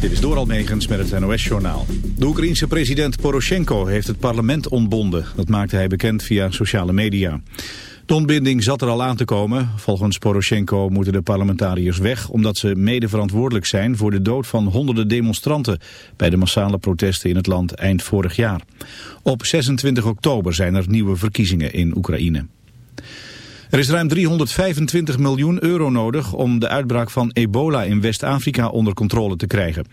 Dit is Doral Megens met het NOS-journaal. De Oekraïense president Poroshenko heeft het parlement ontbonden. Dat maakte hij bekend via sociale media. De ontbinding zat er al aan te komen. Volgens Poroshenko moeten de parlementariërs weg... omdat ze mede verantwoordelijk zijn voor de dood van honderden demonstranten... bij de massale protesten in het land eind vorig jaar. Op 26 oktober zijn er nieuwe verkiezingen in Oekraïne. Er is ruim 325 miljoen euro nodig om de uitbraak van ebola in West-Afrika onder controle te krijgen.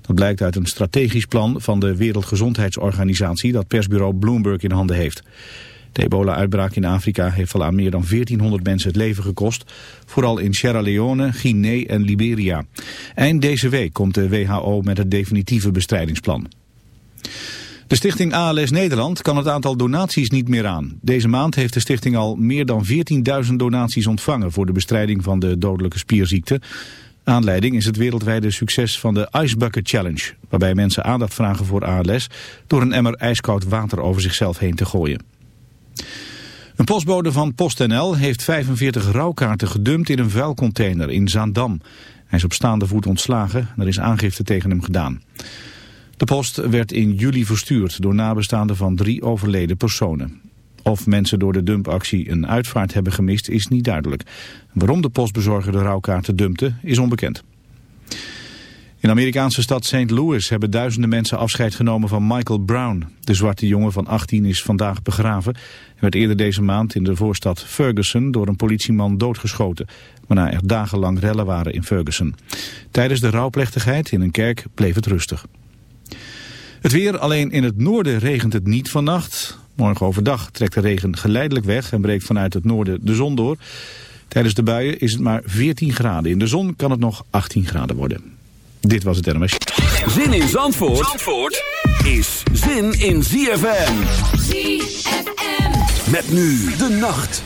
Dat blijkt uit een strategisch plan van de Wereldgezondheidsorganisatie dat persbureau Bloomberg in handen heeft. De ebola-uitbraak in Afrika heeft al aan meer dan 1400 mensen het leven gekost, vooral in Sierra Leone, Guinea en Liberia. Eind deze week komt de WHO met het definitieve bestrijdingsplan. De stichting ALS Nederland kan het aantal donaties niet meer aan. Deze maand heeft de stichting al meer dan 14.000 donaties ontvangen voor de bestrijding van de dodelijke spierziekte. Aanleiding is het wereldwijde succes van de Ice Bucket Challenge, waarbij mensen aandacht vragen voor ALS door een emmer ijskoud water over zichzelf heen te gooien. Een postbode van PostNL heeft 45 rouwkaarten gedumpt in een vuilcontainer in Zaandam. Hij is op staande voet ontslagen en er is aangifte tegen hem gedaan. De post werd in juli verstuurd door nabestaanden van drie overleden personen. Of mensen door de dumpactie een uitvaart hebben gemist is niet duidelijk. Waarom de postbezorger de rouwkaarten dumpte is onbekend. In de Amerikaanse stad St. Louis hebben duizenden mensen afscheid genomen van Michael Brown. De zwarte jongen van 18 is vandaag begraven. Hij werd eerder deze maand in de voorstad Ferguson door een politieman doodgeschoten. Waarna er dagenlang rellen waren in Ferguson. Tijdens de rouwplechtigheid in een kerk bleef het rustig. Het weer, alleen in het noorden regent het niet vannacht. Morgen overdag trekt de regen geleidelijk weg en breekt vanuit het noorden de zon door. Tijdens de buien is het maar 14 graden. In de zon kan het nog 18 graden worden. Dit was het NMS. Zin in Zandvoort, Zandvoort is zin in ZFM. ZFM. Met nu de nacht.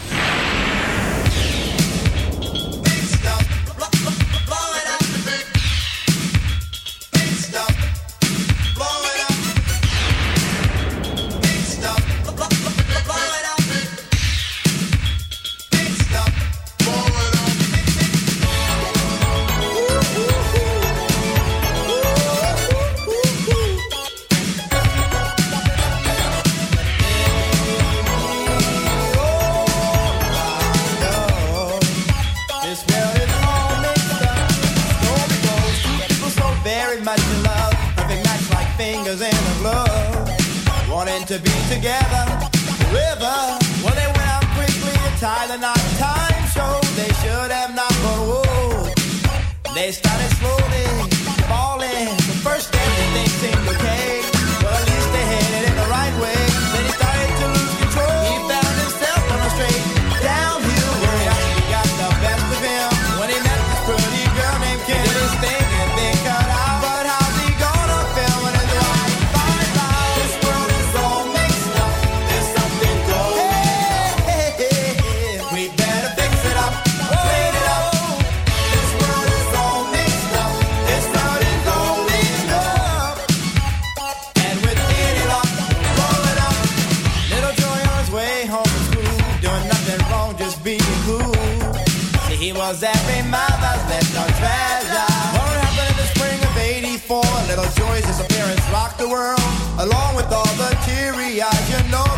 World, along with all the teary eyes. You know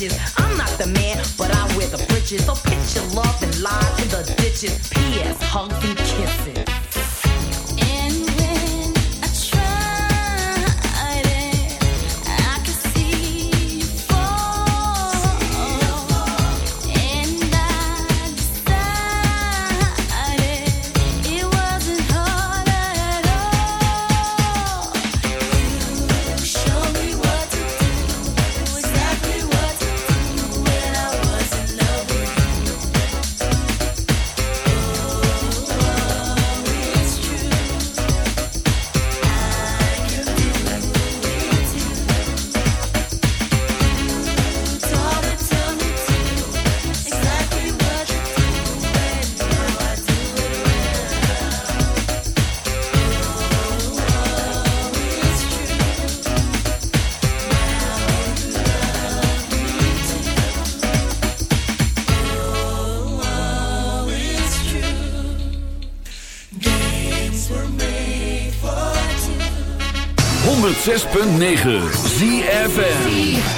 when he itches. I'm not the man, but I wear the britches. So pitch your love and lie in the ditches. P.S. Hugs and kisses. 106.9 ZFN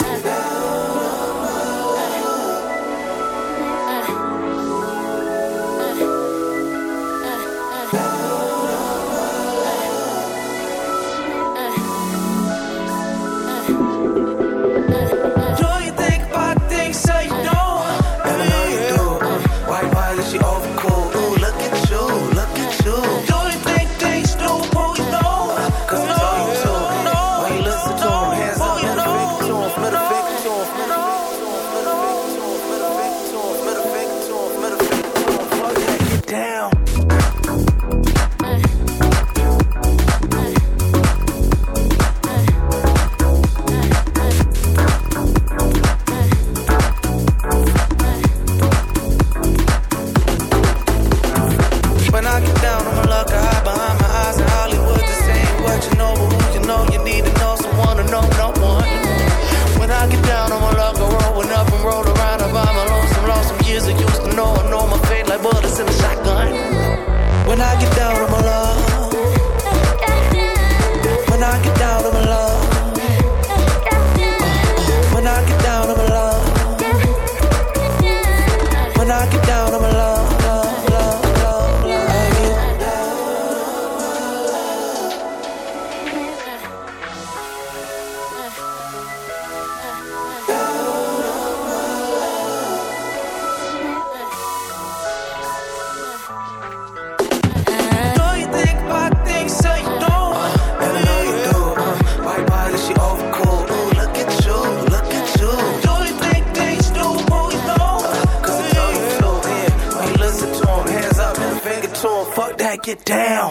It down.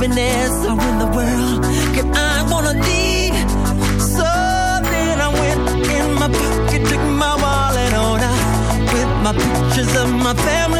happiness or in the world. Cause I wanna need something. I went in my pocket, took my wallet on out with my pictures of my family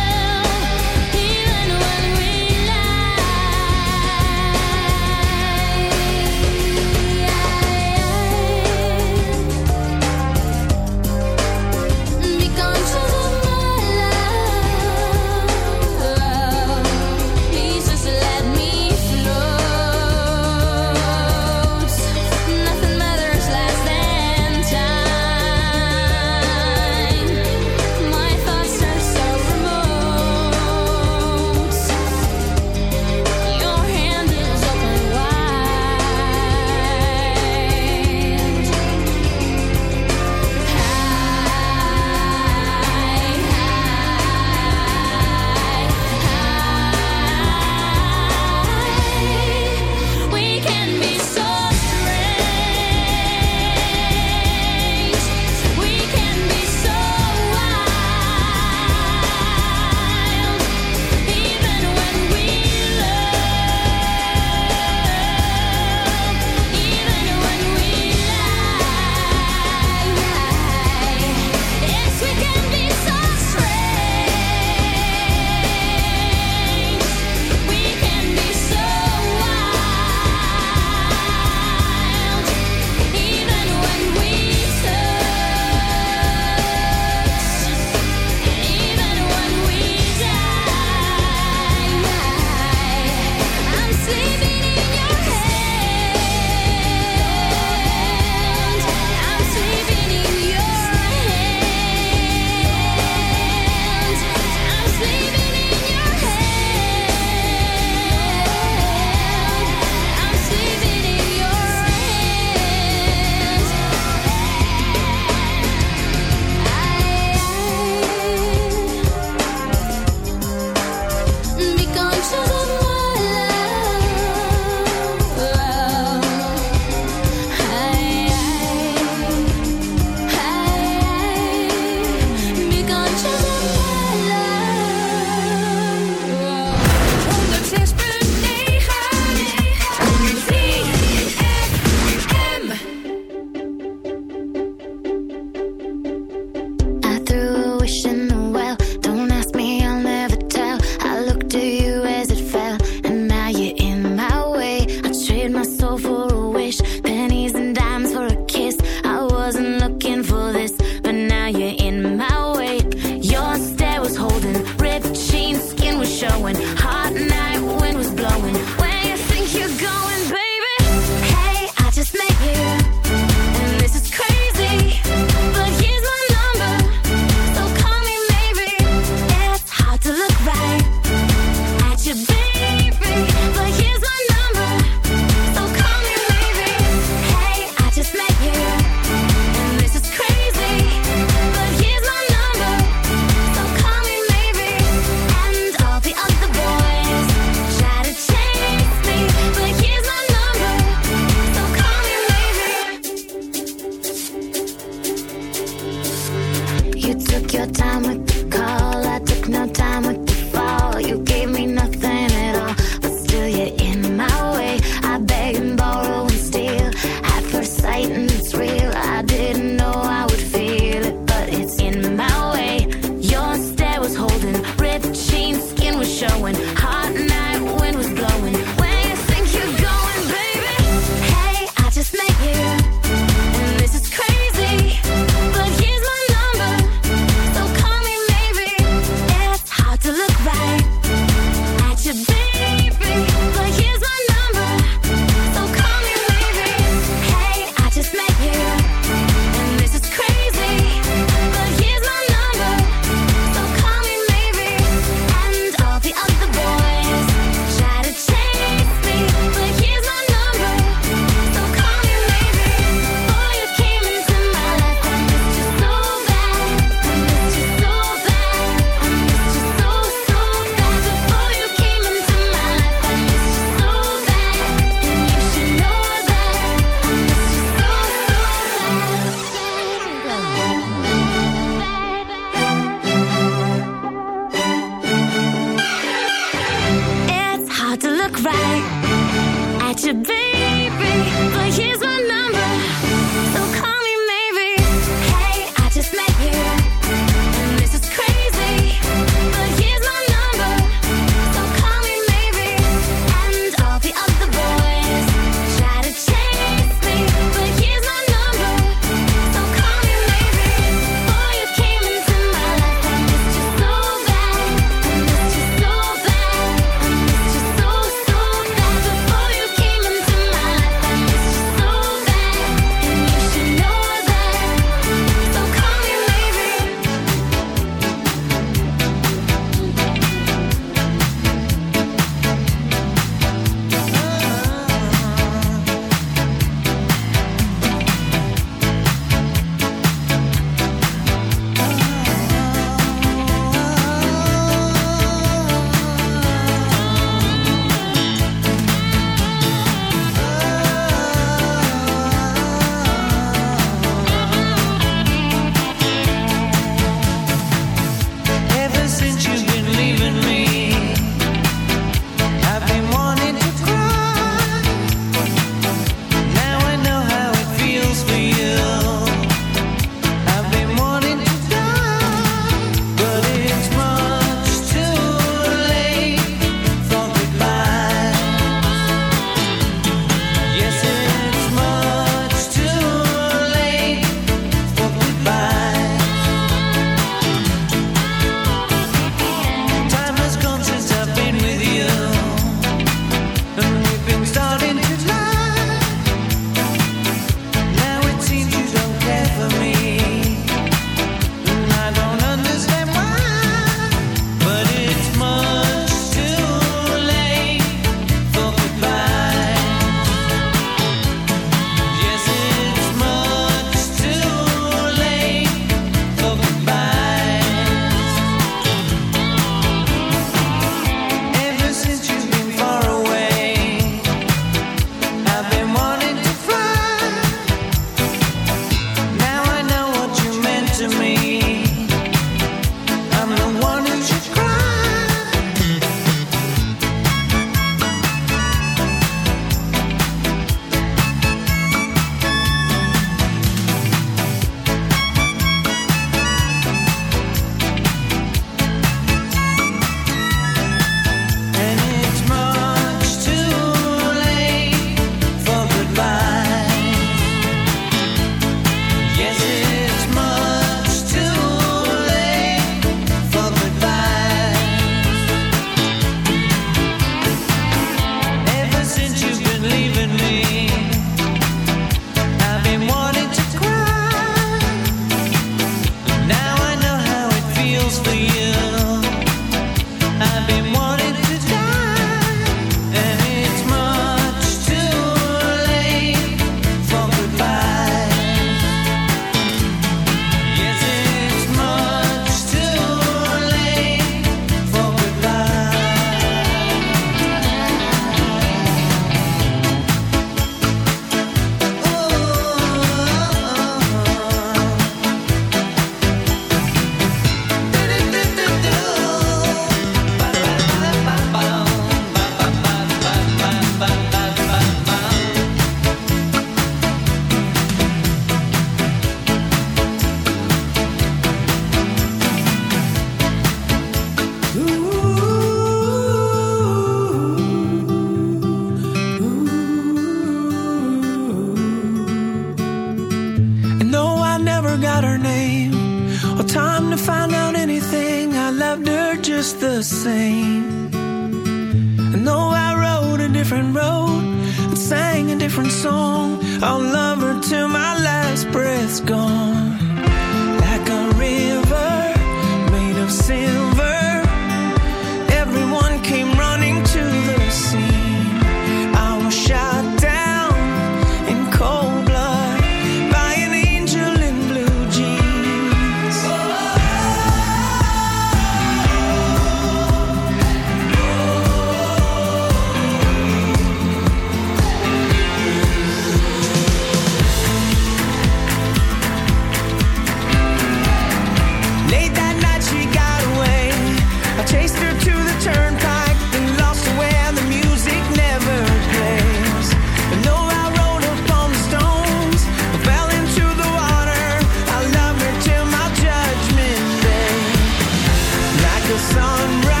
the sunrise.